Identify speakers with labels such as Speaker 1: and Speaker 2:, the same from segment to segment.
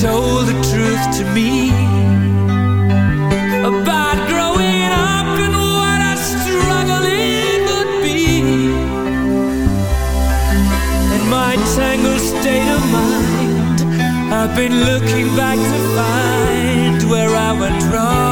Speaker 1: told the truth to me about growing up and what a struggle it would be. And my tangled state of mind I've been looking back to find where I went wrong.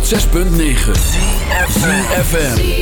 Speaker 2: 106.9
Speaker 3: FM.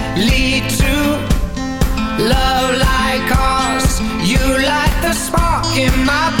Speaker 3: lead to love like ours. You light the spark in my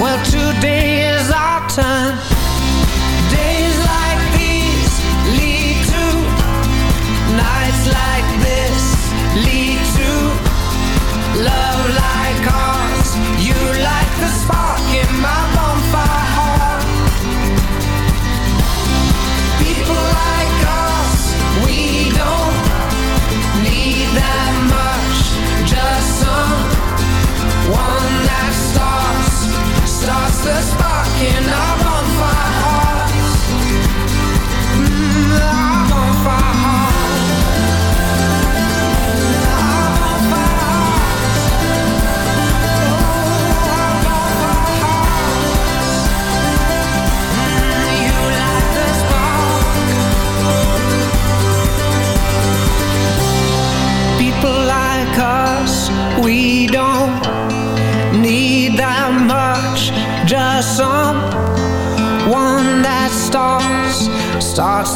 Speaker 3: Well, today is our turn. Days like these lead to nights like this lead to love like ours. You like the spark in my bones.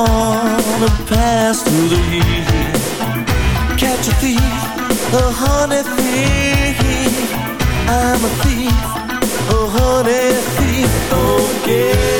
Speaker 4: On a pass through the heat. Catch a thief, a honey thief. I'm a thief, a honey thief, Don't
Speaker 5: okay